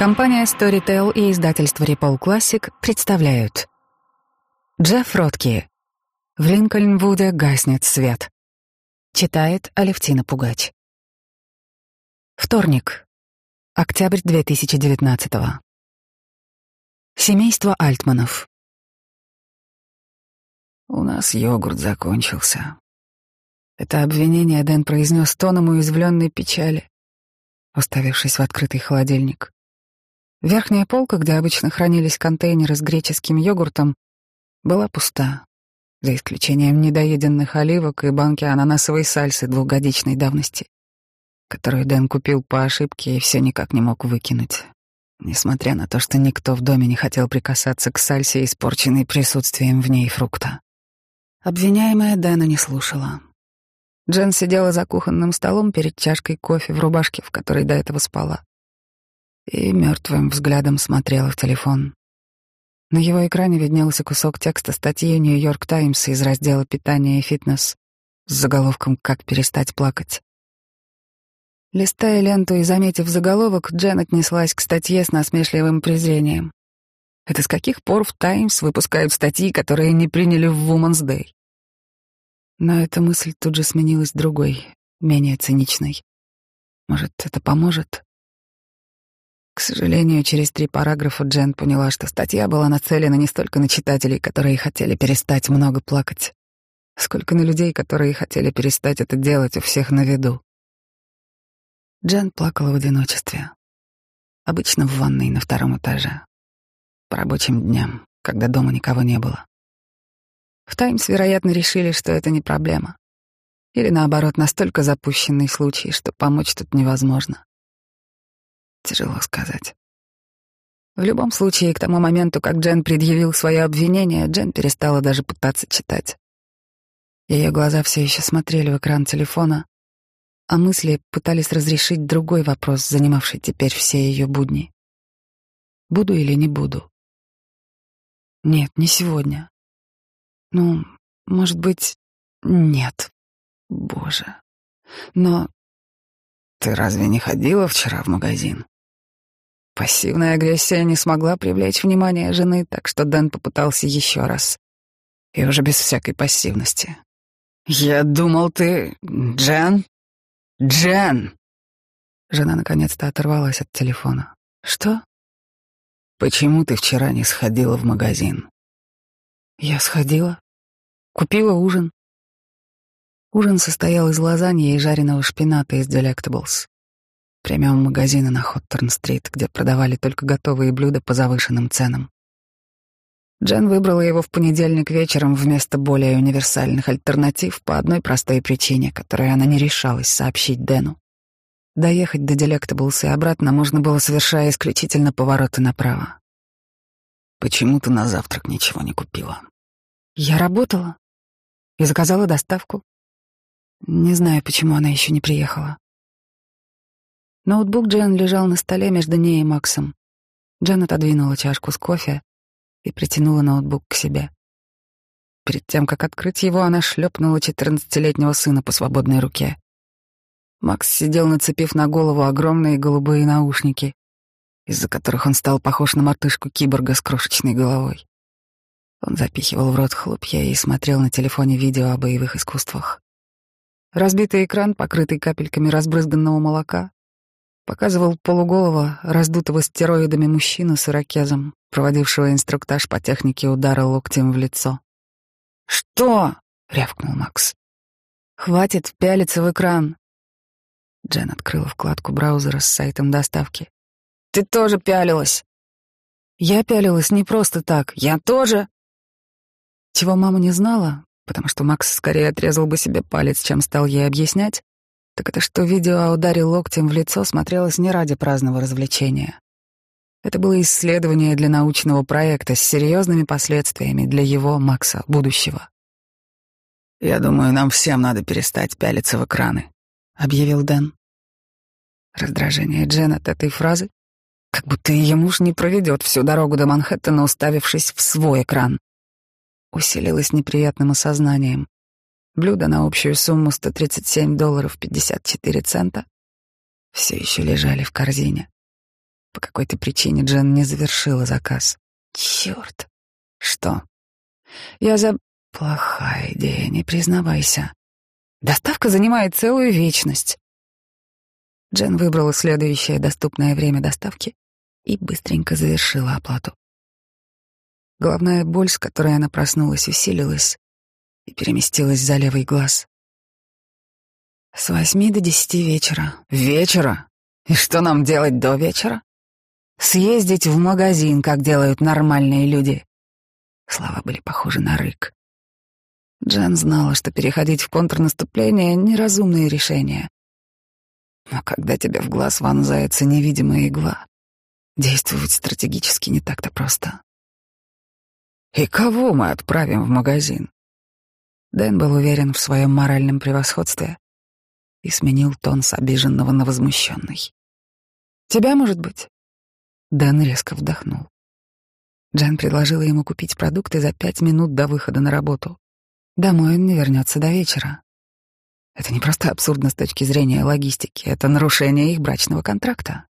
Компания Storytel и издательство Ripple Classic представляют. Джефф Ротки. В Линкольнвуде гаснет свет Читает Алевтина Пугач. Вторник, октябрь 2019 Семейство Альтманов. «У нас йогурт закончился». Это обвинение Дэн произнес тоном уязвленной печали, уставившись в открытый холодильник. Верхняя полка, где обычно хранились контейнеры с греческим йогуртом, была пуста, за исключением недоеденных оливок и банки ананасовой сальсы двухгодичной давности, которую Дэн купил по ошибке и все никак не мог выкинуть, несмотря на то, что никто в доме не хотел прикасаться к сальсе, испорченной присутствием в ней фрукта. Обвиняемая Дэна не слушала. Джен сидела за кухонным столом перед чашкой кофе в рубашке, в которой до этого спала и мертвым взглядом смотрела в телефон. На его экране виднелся кусок текста статьи «Нью-Йорк Таймс» из раздела «Питание и фитнес» с заголовком «Как перестать плакать». Листая ленту и заметив заголовок, Джен отнеслась к статье с насмешливым презрением. Это с каких пор в «Таймс» выпускают статьи, которые не приняли в «Woman's Day»? Но эта мысль тут же сменилась другой, менее циничной. Может, это поможет? К сожалению, через три параграфа Джен поняла, что статья была нацелена не столько на читателей, которые хотели перестать много плакать, сколько на людей, которые хотели перестать это делать у всех на виду. Джен плакала в одиночестве. Обычно в ванной на втором этаже. По рабочим дням, когда дома никого не было. В «Таймс», вероятно, решили, что это не проблема. Или, наоборот, настолько запущенный случай, что помочь тут невозможно. Тяжело сказать. В любом случае, к тому моменту, как Джен предъявил свое обвинение, Джен перестала даже пытаться читать. Ее глаза все еще смотрели в экран телефона, а мысли пытались разрешить другой вопрос, занимавший теперь все ее будни. Буду или не буду? Нет, не сегодня. Ну, может быть, нет. Боже. Но ты разве не ходила вчера в магазин? Пассивная агрессия не смогла привлечь внимание жены, так что Дэн попытался еще раз. И уже без всякой пассивности. «Я думал, ты... Джен? Джен!» Жена наконец-то оторвалась от телефона. «Что?» «Почему ты вчера не сходила в магазин?» «Я сходила. Купила ужин. Ужин состоял из лазаньи и жареного шпината из Delectables премиум магазина на Хоттерн-стрит, где продавали только готовые блюда по завышенным ценам. Джен выбрала его в понедельник вечером вместо более универсальных альтернатив по одной простой причине, которую она не решалась сообщить Дэну. Доехать до Delectables и обратно можно было, совершая исключительно повороты направо. «Почему ты на завтрак ничего не купила?» «Я работала и заказала доставку. Не знаю, почему она еще не приехала. Ноутбук Джен лежал на столе между ней и Максом. Джен отодвинула чашку с кофе и притянула ноутбук к себе. Перед тем, как открыть его, она шлепнула четырнадцатилетнего сына по свободной руке. Макс сидел, нацепив на голову огромные голубые наушники, из-за которых он стал похож на мартышку-киборга с крошечной головой. Он запихивал в рот хлопья и смотрел на телефоне видео о боевых искусствах. Разбитый экран, покрытый капельками разбрызганного молока, показывал полуголого, раздутого стероидами мужчину с ирокезом, проводившего инструктаж по технике удара локтем в лицо. «Что?» — рявкнул Макс. «Хватит пялиться в экран!» Джен открыла вкладку браузера с сайтом доставки. «Ты тоже пялилась!» «Я пялилась не просто так. Я тоже!» Чего мама не знала, потому что Макс скорее отрезал бы себе палец, чем стал ей объяснять, так это что видео о ударе локтем в лицо смотрелось не ради праздного развлечения. Это было исследование для научного проекта с серьезными последствиями для его, Макса, будущего. «Я думаю, нам всем надо перестать пялиться в экраны», — объявил Дэн. Раздражение Джен от этой фразы, как будто ее муж не проведет всю дорогу до Манхэттена, уставившись в свой экран, усилилось неприятным осознанием. Блюда на общую сумму 137 долларов 54 цента все еще лежали в корзине. По какой-то причине Джен не завершила заказ. Черт. Что? Я за... Плохая идея, не признавайся. Доставка занимает целую вечность. Джен выбрала следующее доступное время доставки и быстренько завершила оплату. Головная боль, с которой она проснулась, усилилась и переместилась за левый глаз. С восьми до десяти вечера. Вечера? И что нам делать до вечера? Съездить в магазин, как делают нормальные люди. Слова были похожи на рык. Джен знала, что переходить в контрнаступление — неразумное решение. Но когда тебе в глаз вонзается невидимая игла, действовать стратегически не так-то просто. И кого мы отправим в магазин? Дэн был уверен в своем моральном превосходстве и сменил тон с обиженного на возмущенный. «Тебя, может быть?» Дэн резко вдохнул. Джен предложила ему купить продукты за пять минут до выхода на работу. Домой он не вернется до вечера. Это не просто абсурдно с точки зрения логистики, это нарушение их брачного контракта.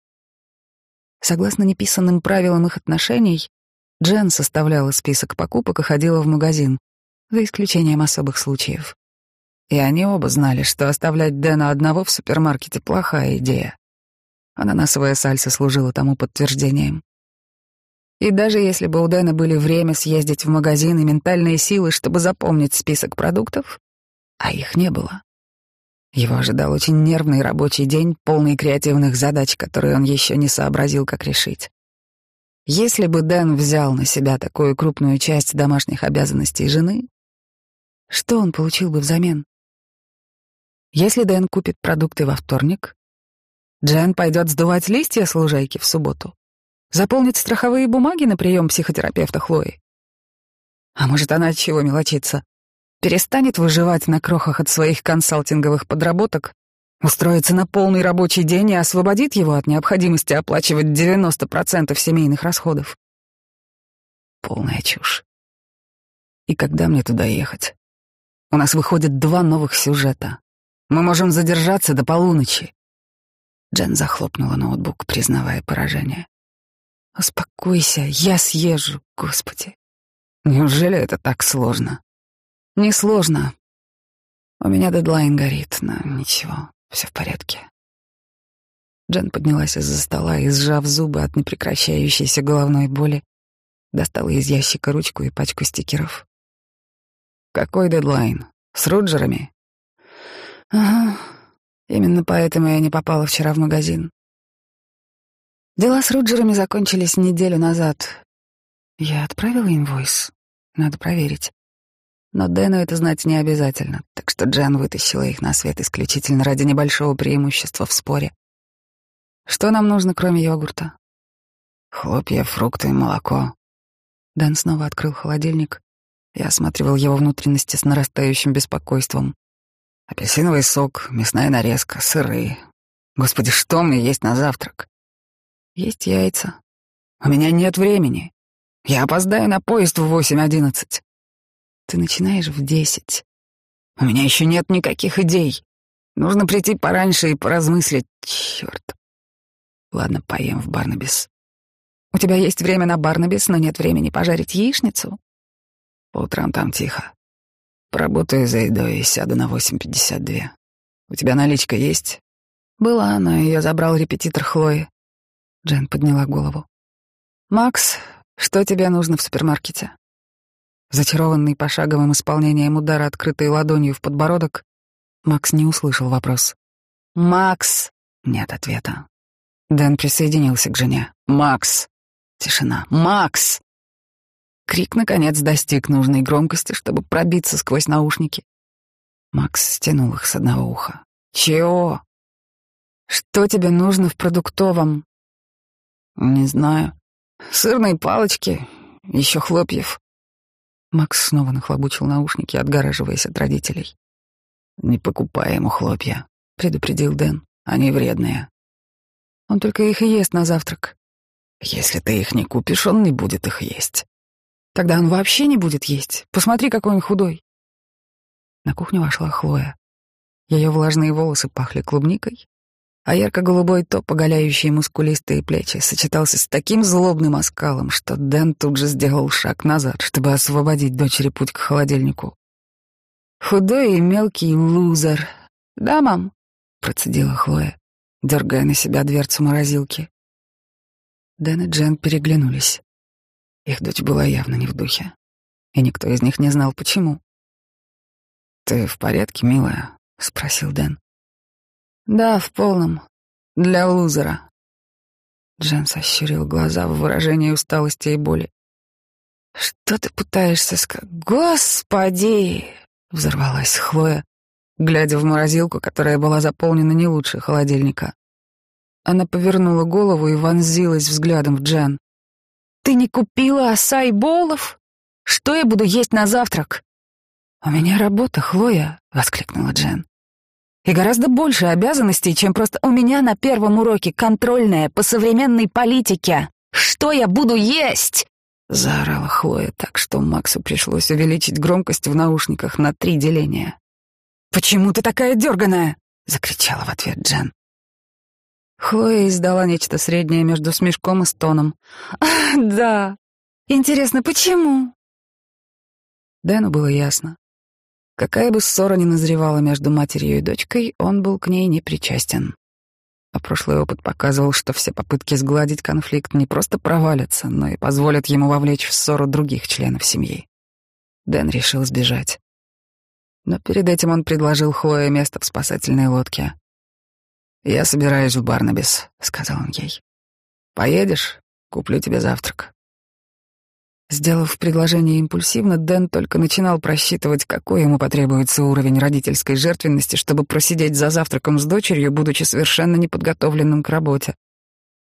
Согласно неписанным правилам их отношений, Джен составляла список покупок и ходила в магазин, за исключением особых случаев. И они оба знали, что оставлять Дэна одного в супермаркете — плохая идея. Ананасовая сальса служила тому подтверждением. И даже если бы у Дэна были время съездить в магазин и ментальные силы, чтобы запомнить список продуктов, а их не было. Его ожидал очень нервный рабочий день, полный креативных задач, которые он еще не сообразил, как решить. Если бы Дэн взял на себя такую крупную часть домашних обязанностей жены, что он получил бы взамен? Если Дэн купит продукты во вторник, Джен пойдет сдувать листья с лужайки в субботу, заполнит страховые бумаги на прием психотерапевта Хлои. А может, она чего мелочится? Перестанет выживать на крохах от своих консалтинговых подработок, устроится на полный рабочий день и освободит его от необходимости оплачивать 90% семейных расходов. Полная чушь. И когда мне туда ехать? У нас выходит два новых сюжета. Мы можем задержаться до полуночи. Джен захлопнула ноутбук, признавая поражение. Успокойся, я съезжу, Господи. Неужели это так сложно? Не сложно. У меня дедлайн горит, но ничего, все в порядке. Джен поднялась из-за стола и, сжав зубы от непрекращающейся головной боли, достала из ящика ручку и пачку стикеров. «Какой дедлайн? С Руджерами?» Ага, именно поэтому я не попала вчера в магазин. Дела с Руджерами закончились неделю назад. Я отправила инвойс. Надо проверить. Но Дэну это знать не обязательно, так что Джен вытащила их на свет исключительно ради небольшого преимущества в споре. Что нам нужно, кроме йогурта? Хлопья, фрукты, молоко. Дэн снова открыл холодильник и осматривал его внутренности с нарастающим беспокойством. Апельсиновый сок, мясная нарезка, сыры. Господи, что мне есть на завтрак? Есть яйца. У меня нет времени. Я опоздаю на поезд в восемь одиннадцать. Ты начинаешь в десять. У меня еще нет никаких идей. Нужно прийти пораньше и поразмыслить. Черт. Ладно, поем в Барнабис. У тебя есть время на Барнабис, но нет времени пожарить яичницу? По там тихо. Поработаю за едой и сяду на 8.52. У тебя наличка есть? Была, но ее забрал репетитор Хлои. Джен подняла голову. «Макс, что тебе нужно в супермаркете?» Зачарованный пошаговым исполнением удара, открытой ладонью в подбородок, Макс не услышал вопрос. «Макс!» Нет ответа. Дэн присоединился к жене. «Макс!» Тишина. «Макс!» Крик, наконец, достиг нужной громкости, чтобы пробиться сквозь наушники. Макс стянул их с одного уха. «Чего?» «Что тебе нужно в продуктовом?» «Не знаю. Сырные палочки, еще хлопьев». Макс снова нахлобучил наушники, отгораживаясь от родителей. «Не покупай ему хлопья», — предупредил Дэн. «Они вредные». «Он только их и ест на завтрак». «Если ты их не купишь, он не будет их есть». Тогда он вообще не будет есть. Посмотри, какой он худой. На кухню вошла Хлоя. Ее влажные волосы пахли клубникой, а ярко-голубой топ, оголяющий мускулистые плечи, сочетался с таким злобным оскалом, что Дэн тут же сделал шаг назад, чтобы освободить дочери путь к холодильнику. «Худой и мелкий лузер. Да, мам?» — процедила Хлоя, дергая на себя дверцу морозилки. Дэн и Джен переглянулись. Их дочь была явно не в духе, и никто из них не знал, почему. «Ты в порядке, милая?» — спросил Дэн. Да, в полном. Для лузера. Джен сощурил глаза в выражении усталости и боли. «Что ты пытаешься сказать? Господи!» — взорвалась Хлоя, глядя в морозилку, которая была заполнена не лучше холодильника. Она повернула голову и вонзилась взглядом в Джен. «Ты не купила осай-болов? Что я буду есть на завтрак?» «У меня работа, Хлоя!» — воскликнула Джен и гораздо больше обязанностей, чем просто у меня на первом уроке контрольная по современной политике. Что я буду есть? Заорала Хлоя так, что Максу пришлось увеличить громкость в наушниках на три деления. «Почему ты такая дерганая?» — закричала в ответ Джен. Хлоя издала нечто среднее между смешком и стоном. «Ах, да. Интересно, почему?» Дэну было ясно. Какая бы ссора ни назревала между матерью и дочкой, он был к ней не причастен. А прошлый опыт показывал, что все попытки сгладить конфликт не просто провалятся, но и позволят ему вовлечь в ссору других членов семьи. Дэн решил сбежать. Но перед этим он предложил Хлое место в спасательной лодке. «Я собираюсь в Барнабис», — сказал он ей. «Поедешь? Куплю тебе завтрак». Сделав предложение импульсивно, Дэн только начинал просчитывать, какой ему потребуется уровень родительской жертвенности, чтобы просидеть за завтраком с дочерью, будучи совершенно неподготовленным к работе.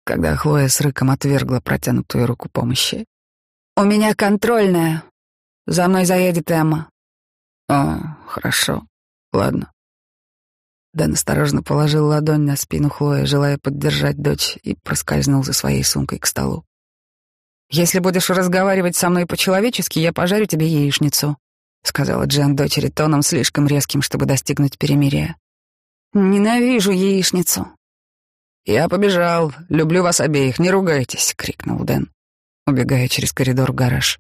Когда Хлоя с рыком отвергла протянутую руку помощи. «У меня контрольная. За мной заедет Эмма». «О, хорошо. Ладно». Дэн осторожно положил ладонь на спину Хлои, желая поддержать дочь, и проскользнул за своей сумкой к столу. «Если будешь разговаривать со мной по-человечески, я пожарю тебе яичницу», — сказала Джен дочери тоном слишком резким, чтобы достигнуть перемирия. «Ненавижу яичницу». «Я побежал. Люблю вас обеих. Не ругайтесь», — крикнул Дэн, убегая через коридор в гараж.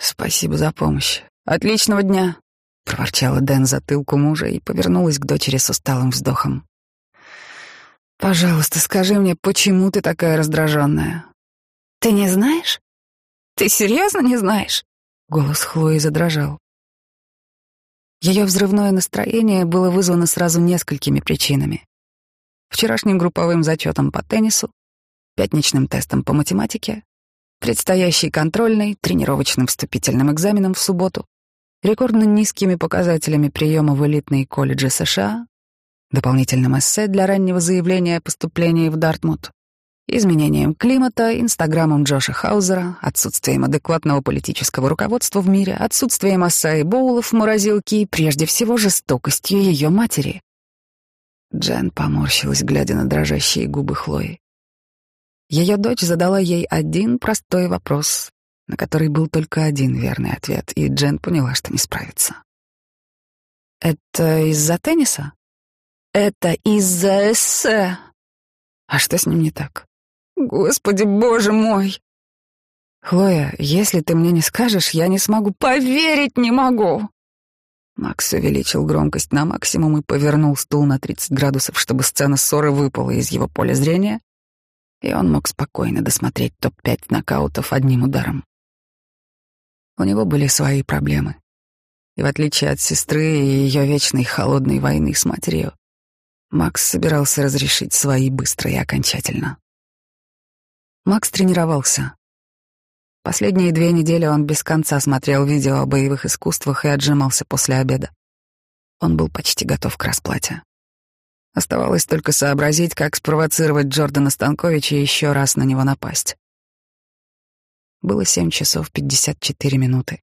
«Спасибо за помощь. Отличного дня», — проворчала Дэн затылку мужа и повернулась к дочери с усталым вздохом. «Пожалуйста, скажи мне, почему ты такая раздраженная? Ты не знаешь? Ты серьезно не знаешь? Голос Хлои задрожал. Ее взрывное настроение было вызвано сразу несколькими причинами. Вчерашним групповым зачетом по теннису, пятничным тестом по математике, предстоящей контрольной, тренировочным вступительным экзаменом в субботу, рекордно низкими показателями приема в элитные колледжи США, дополнительным эссе для раннего заявления о поступлении в Дартмут, изменением климата, инстаграмом Джоша Хаузера, отсутствием адекватного политического руководства в мире, отсутствием Асаи Боулов в морозилке и, прежде всего, жестокостью ее матери. Джен поморщилась, глядя на дрожащие губы Хлои. Ее дочь задала ей один простой вопрос, на который был только один верный ответ, и Джен поняла, что не справится. «Это из-за тенниса?» «Это из-за эссе». «А что с ним не так?» Господи, боже мой! Хлоя, если ты мне не скажешь, я не смогу. Поверить не могу. Макс увеличил громкость на максимум и повернул стул на 30 градусов, чтобы сцена ссоры выпала из его поля зрения, и он мог спокойно досмотреть топ-5 нокаутов одним ударом. У него были свои проблемы. И в отличие от сестры и ее вечной холодной войны с матерью, Макс собирался разрешить свои быстро и окончательно. Макс тренировался. Последние две недели он без конца смотрел видео о боевых искусствах и отжимался после обеда. Он был почти готов к расплате. Оставалось только сообразить, как спровоцировать Джордана Станковича еще раз на него напасть. Было семь часов пятьдесят четыре минуты.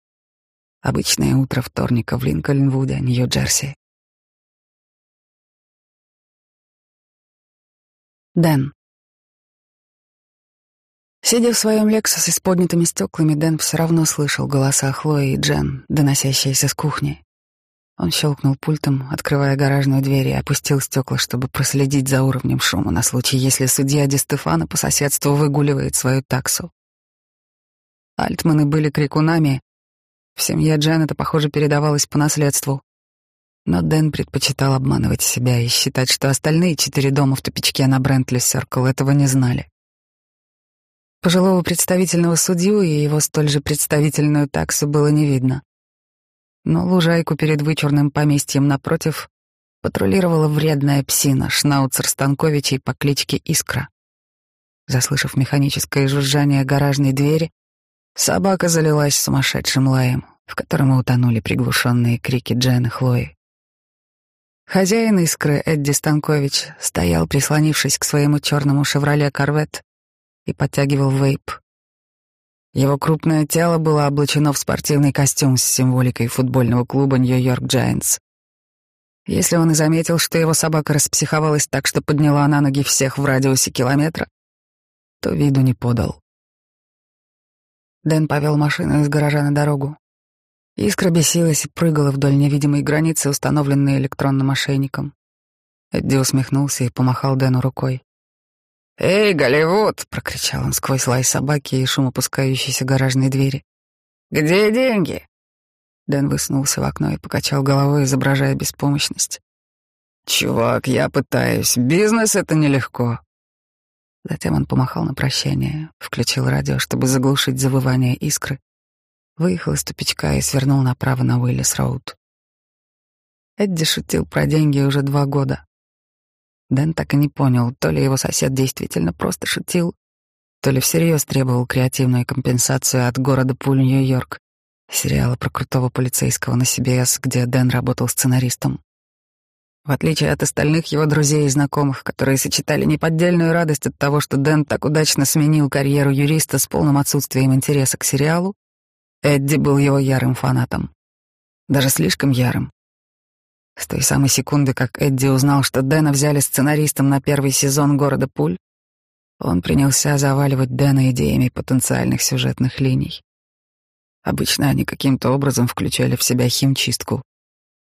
Обычное утро вторника в Линкольнвуде, Нью-Джерси. Дэн. Сидя в своем Лексусе с поднятыми стеклами, Дэн все равно слышал голоса Хлои и Джен, доносящиеся с кухни. Он щелкнул пультом, открывая гаражную дверь, и опустил стекла, чтобы проследить за уровнем шума на случай, если судья Ди Стефана по соседству выгуливает свою таксу. Альтманы были крикунами. В семье Джанета, похоже, передавалось по наследству. Но Дэн предпочитал обманывать себя и считать, что остальные четыре дома в тупичке на Брентли Серкл этого не знали. Пожилого представительного судью и его столь же представительную таксу было не видно. Но лужайку перед вычурным поместьем напротив патрулировала вредная псина, шнауцер Станковичей по кличке Искра. Заслышав механическое жужжание гаражной двери, собака залилась сумасшедшим лаем, в котором утонули приглушенные крики Джен и Хлои. Хозяин искры Эдди Станкович стоял, прислонившись к своему черному «Шевроле Корвет» и подтягивал вейп. Его крупное тело было облачено в спортивный костюм с символикой футбольного клуба Нью-Йорк Giants. Если он и заметил, что его собака распсиховалась так, что подняла на ноги всех в радиусе километра, то виду не подал. Дэн повел машину из гаража на дорогу. Искра бесилась и прыгала вдоль невидимой границы, установленной электронным ошейником. Эдди усмехнулся и помахал Дэну рукой. «Эй, Голливуд!» — прокричал он сквозь лай собаки и шум опускающейся гаражной двери. «Где деньги?» Дэн высунулся в окно и покачал головой, изображая беспомощность. «Чувак, я пытаюсь. Бизнес — это нелегко». Затем он помахал на прощание, включил радио, чтобы заглушить завывание искры, выехал из тупичка и свернул направо на Уиллис-Роуд. Эдди шутил про деньги уже два года. Дэн так и не понял, то ли его сосед действительно просто шутил, то ли всерьез требовал креативную компенсацию от города Пуль, Нью-Йорк, сериала про крутого полицейского на CBS, где Дэн работал сценаристом. В отличие от остальных его друзей и знакомых, которые сочетали неподдельную радость от того, что Дэн так удачно сменил карьеру юриста с полным отсутствием интереса к сериалу, Эдди был его ярым фанатом. Даже слишком ярым. С той самой секунды, как Эдди узнал, что Дэна взяли сценаристом на первый сезон «Города пуль», он принялся заваливать Дэна идеями потенциальных сюжетных линий. Обычно они каким-то образом включали в себя химчистку.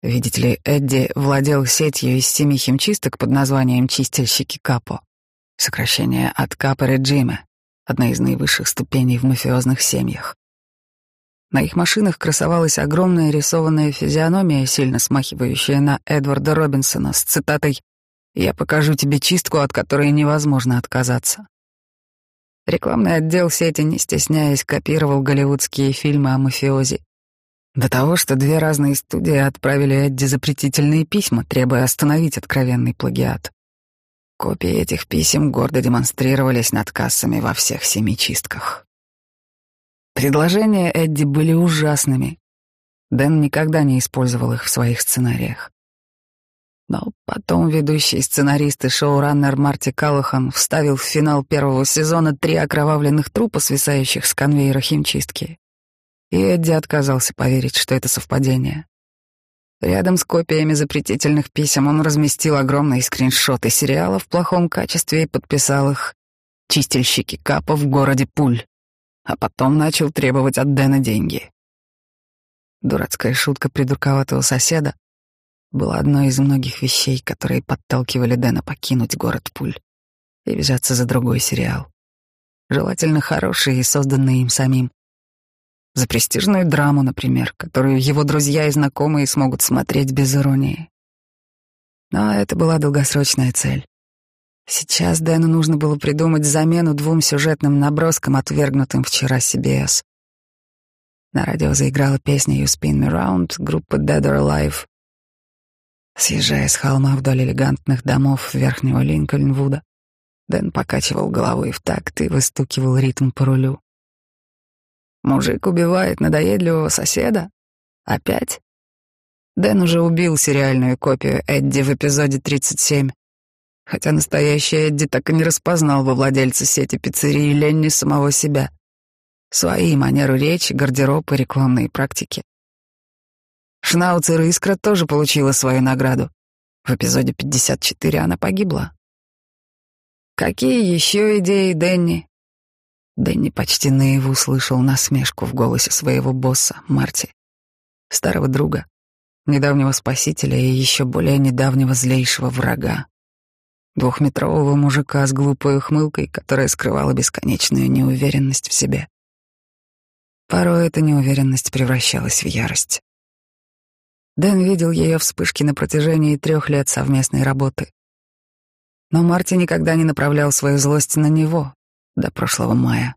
Видите ли, Эдди владел сетью из семи химчисток под названием «Чистильщики Капо», сокращение от Капо Реджиме, одна из наивысших ступеней в мафиозных семьях. На их машинах красовалась огромная рисованная физиономия, сильно смахивающая на Эдварда Робинсона с цитатой «Я покажу тебе чистку, от которой невозможно отказаться». Рекламный отдел сети, не стесняясь, копировал голливудские фильмы о мафиози. До того, что две разные студии отправили Эдди запретительные письма, требуя остановить откровенный плагиат. Копии этих писем гордо демонстрировались над кассами во всех семи чистках. Предложения Эдди были ужасными. Дэн никогда не использовал их в своих сценариях. Но потом ведущий сценарист и шоураннер Марти Каллахан вставил в финал первого сезона три окровавленных трупа, свисающих с конвейера химчистки. И Эдди отказался поверить, что это совпадение. Рядом с копиями запретительных писем он разместил огромные скриншоты сериала в плохом качестве и подписал их «Чистильщики капа в городе Пуль» а потом начал требовать от Дэна деньги. Дурацкая шутка придурковатого соседа была одной из многих вещей, которые подталкивали Дэна покинуть город Пуль и взяться за другой сериал. Желательно хороший и созданный им самим. За престижную драму, например, которую его друзья и знакомые смогут смотреть без иронии. Но это была долгосрочная цель. Сейчас Дэну нужно было придумать замену двум сюжетным наброскам, отвергнутым вчера CBS. На радио заиграла песня «You Spin Me Round» группы Dead or Alive. Съезжая с холма вдоль элегантных домов верхнего Линкольнвуда, Дэн покачивал головой в такт и выстукивал ритм по рулю. Мужик убивает надоедливого соседа? Опять? Дэн уже убил сериальную копию Эдди в эпизоде 37 хотя настоящий Эдди так и не распознал во владельце сети пиццерии Ленни самого себя. Свои манеры речи, гардероб и рекламные практики. Шнауцер Искра тоже получила свою награду. В эпизоде 54 она погибла. Какие еще идеи, Дэнни? Дэнни почти наяву слышал насмешку в голосе своего босса, Марти, старого друга, недавнего спасителя и еще более недавнего злейшего врага. Двухметрового мужика с глупой ухмылкой, которая скрывала бесконечную неуверенность в себе. Порой эта неуверенность превращалась в ярость. Дэн видел ее вспышки на протяжении трех лет совместной работы. Но Марти никогда не направлял свою злость на него до прошлого мая,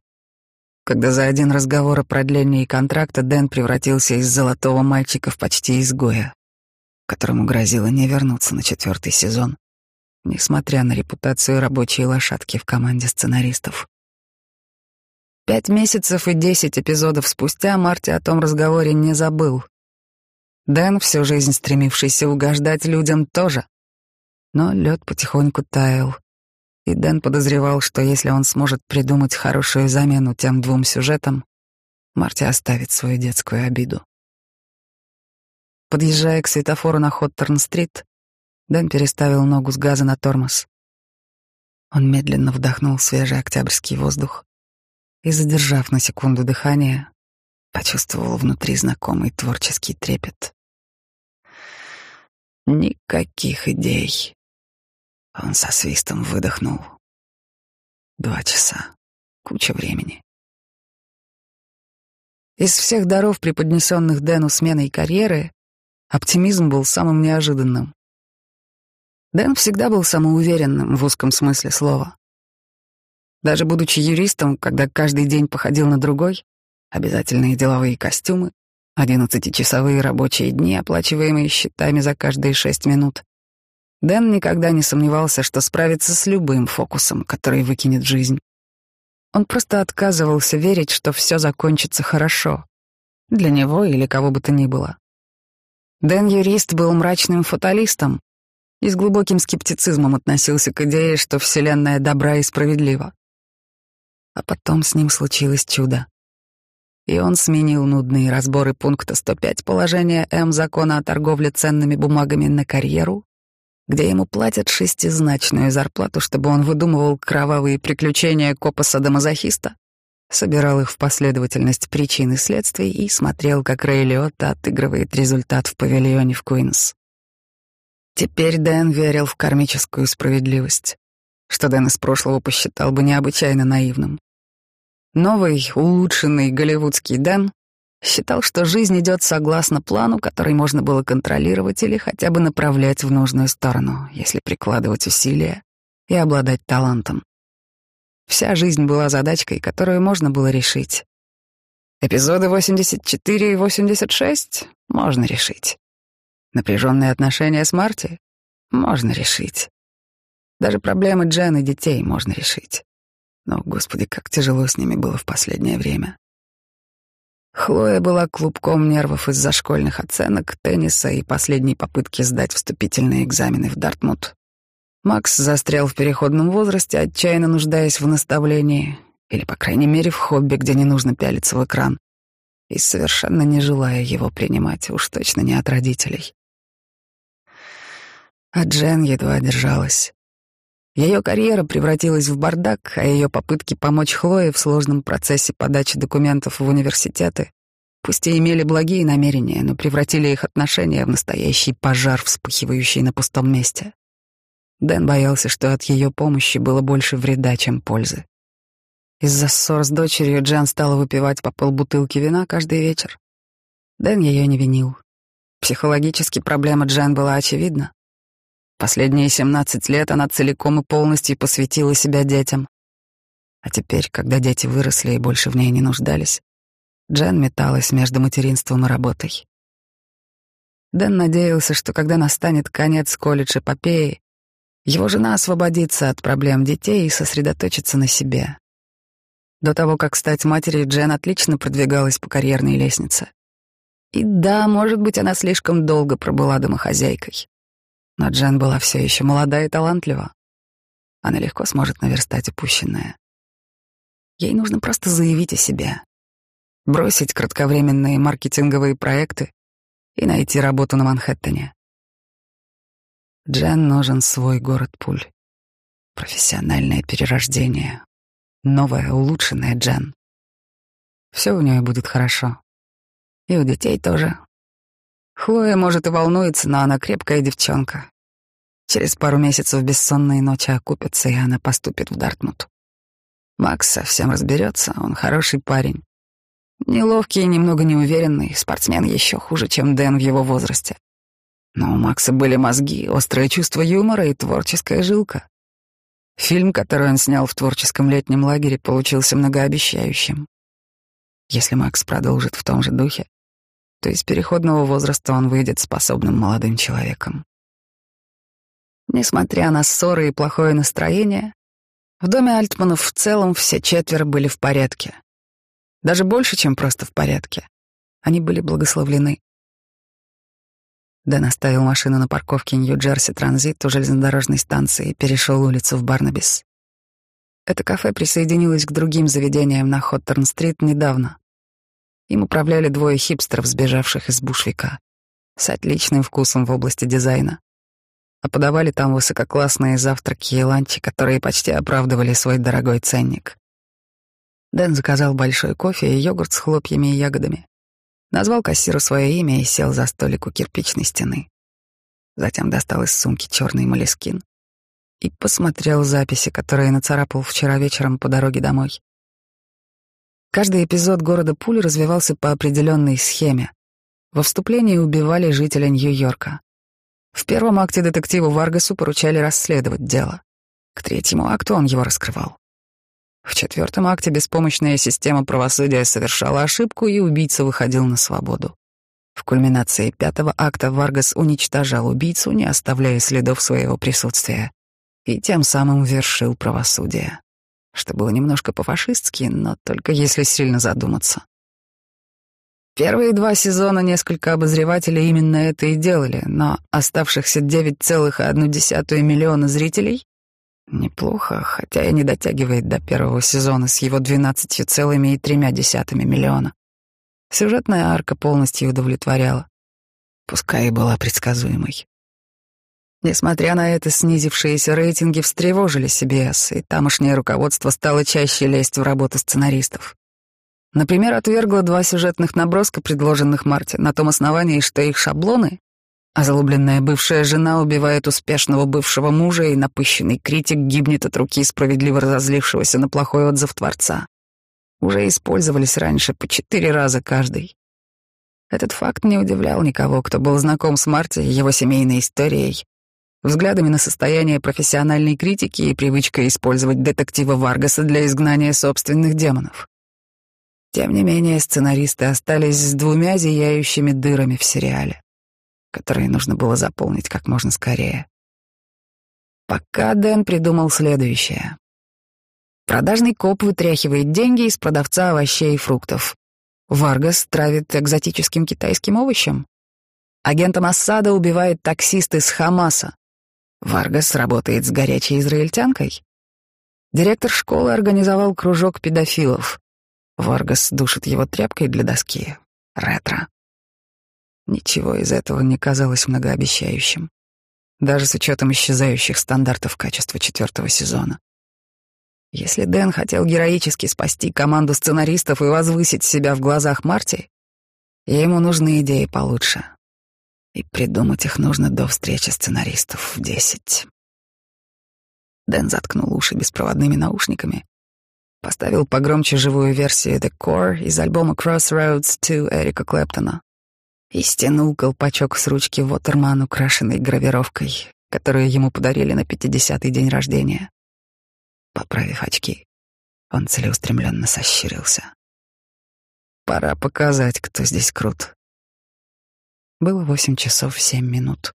когда за один разговор о продлении контракта Дэн превратился из золотого мальчика в почти изгоя, которому грозило не вернуться на четвертый сезон, несмотря на репутацию рабочей лошадки в команде сценаристов. Пять месяцев и десять эпизодов спустя Марти о том разговоре не забыл — Дэн, всю жизнь стремившийся угождать людям, тоже. Но лед потихоньку таял, и Дэн подозревал, что если он сможет придумать хорошую замену тем двум сюжетам, Марти оставит свою детскую обиду. Подъезжая к светофору на Хоттерн-стрит, Дэн переставил ногу с газа на тормоз. Он медленно вдохнул свежий октябрьский воздух и, задержав на секунду дыхание, почувствовал внутри знакомый творческий трепет. Никаких идей. Он со свистом выдохнул. Два часа. Куча времени. Из всех даров, преподнесенных Дэну сменой карьеры, оптимизм был самым неожиданным. Дэн всегда был самоуверенным в узком смысле слова. Даже будучи юристом, когда каждый день походил на другой, обязательные деловые костюмы, Одиннадцатичасовые рабочие дни, оплачиваемые счетами за каждые шесть минут. Дэн никогда не сомневался, что справится с любым фокусом, который выкинет жизнь. Он просто отказывался верить, что все закончится хорошо. Для него или кого бы то ни было. Дэн юрист был мрачным фаталистом и с глубоким скептицизмом относился к идее, что Вселенная добра и справедлива. А потом с ним случилось чудо и он сменил нудные разборы пункта 105 положения М закона о торговле ценными бумагами на карьеру, где ему платят шестизначную зарплату, чтобы он выдумывал кровавые приключения копа-садомазохиста, собирал их в последовательность причин и следствий и смотрел, как Рэй отыгрывает результат в павильоне в Куинс. Теперь Дэн верил в кармическую справедливость, что Дэн из прошлого посчитал бы необычайно наивным. Новый, улучшенный голливудский Дэн считал, что жизнь идет согласно плану, который можно было контролировать или хотя бы направлять в нужную сторону, если прикладывать усилия и обладать талантом. Вся жизнь была задачкой, которую можно было решить. Эпизоды 84 и 86 можно решить. Напряженные отношения с Марти можно решить. Даже проблемы Джен и детей можно решить. Но, господи, как тяжело с ними было в последнее время. Хлоя была клубком нервов из-за школьных оценок, тенниса и последней попытки сдать вступительные экзамены в Дартмут. Макс застрял в переходном возрасте, отчаянно нуждаясь в наставлении, или, по крайней мере, в хобби, где не нужно пялиться в экран, и совершенно не желая его принимать, уж точно не от родителей. А Джен едва держалась. Ее карьера превратилась в бардак, а ее попытки помочь Хлое в сложном процессе подачи документов в университеты пусть и имели благие намерения, но превратили их отношения в настоящий пожар, вспыхивающий на пустом месте. Дэн боялся, что от ее помощи было больше вреда, чем пользы. Из-за ссор с дочерью Джан стала выпивать по полбутылки вина каждый вечер. Дэн ее не винил. Психологически проблема Джан была очевидна. Последние семнадцать лет она целиком и полностью посвятила себя детям. А теперь, когда дети выросли и больше в ней не нуждались, Джен металась между материнством и работой. Дэн надеялся, что когда настанет конец колледж эпопеи, его жена освободится от проблем детей и сосредоточится на себе. До того, как стать матерью, Джен отлично продвигалась по карьерной лестнице. И да, может быть, она слишком долго пробыла домохозяйкой. Но Джен была все еще молода и талантлива. Она легко сможет наверстать упущенное. Ей нужно просто заявить о себе, бросить кратковременные маркетинговые проекты и найти работу на Манхэттене. Джен нужен свой город-пуль, профессиональное перерождение, новая, улучшенная Джен. Все у нее будет хорошо. И у детей тоже. Хлоя, может, и волнуется, но она крепкая девчонка. Через пару месяцев бессонные ночи окупятся, и она поступит в Дартмут. Макс совсем разберется, он хороший парень. Неловкий и немного неуверенный, спортсмен еще хуже, чем Дэн в его возрасте. Но у Макса были мозги, острое чувство юмора и творческая жилка. Фильм, который он снял в творческом летнем лагере, получился многообещающим. Если Макс продолжит в том же духе, то из переходного возраста он выйдет способным молодым человеком. Несмотря на ссоры и плохое настроение, в доме Альтманов в целом все четверо были в порядке. Даже больше, чем просто в порядке. Они были благословлены. Дэн оставил машину на парковке Нью-Джерси Транзит у железнодорожной станции и перешел улицу в Барнабис. Это кафе присоединилось к другим заведениям на Хоттерн-стрит недавно. Им управляли двое хипстеров, сбежавших из Бушвика, с отличным вкусом в области дизайна. А подавали там высококлассные завтраки и ланчи, которые почти оправдывали свой дорогой ценник. Дэн заказал большой кофе и йогурт с хлопьями и ягодами. Назвал кассиру свое имя и сел за столик у кирпичной стены. Затем достал из сумки черный молескин и посмотрел записи, которые нацарапал вчера вечером по дороге домой. Каждый эпизод города Пуль развивался по определенной схеме. Во вступлении убивали жителя Нью-Йорка. В первом акте детективу Варгасу поручали расследовать дело. К третьему акту он его раскрывал. В четвертом акте беспомощная система правосудия совершала ошибку, и убийца выходил на свободу. В кульминации пятого акта Варгас уничтожал убийцу, не оставляя следов своего присутствия, и тем самым вершил правосудие, что было немножко по-фашистски, но только если сильно задуматься. Первые два сезона несколько обозревателей именно это и делали, но оставшихся 9,1 миллиона зрителей Неплохо, хотя и не дотягивает до первого сезона с его двенадцатью целыми и тремя десятыми миллиона. Сюжетная арка полностью удовлетворяла, пускай и была предсказуемой. Несмотря на это, снизившиеся рейтинги встревожили CBS, и тамошнее руководство стало чаще лезть в работу сценаристов. Например, отвергло два сюжетных наброска, предложенных Марте, на том основании, что их шаблоны Озлобленная бывшая жена убивает успешного бывшего мужа, и напыщенный критик гибнет от руки справедливо разозлившегося на плохой отзыв Творца. Уже использовались раньше по четыре раза каждый. Этот факт не удивлял никого, кто был знаком с Марти и его семейной историей, взглядами на состояние профессиональной критики и привычкой использовать детектива Варгаса для изгнания собственных демонов. Тем не менее, сценаристы остались с двумя зияющими дырами в сериале которые нужно было заполнить как можно скорее. Пока Дэн придумал следующее. Продажный коп вытряхивает деньги из продавца овощей и фруктов. Варгас травит экзотическим китайским овощем. Агента Моссада убивает таксист из Хамаса. Варгас работает с горячей израильтянкой. Директор школы организовал кружок педофилов. Варгас душит его тряпкой для доски. Ретро. Ничего из этого не казалось многообещающим, даже с учетом исчезающих стандартов качества четвертого сезона. Если Дэн хотел героически спасти команду сценаристов и возвысить себя в глазах Марти, ему нужны идеи получше. И придумать их нужно до встречи сценаристов в десять. Дэн заткнул уши беспроводными наушниками, поставил погромче живую версию The Core из альбома Crossroads 2 Эрика Клэптона и стянул колпачок с ручки Вотерман, украшенной гравировкой, которую ему подарили на пятидесятый день рождения. Поправив очки, он целеустремленно сощурился. Пора показать, кто здесь крут. Было восемь часов семь минут.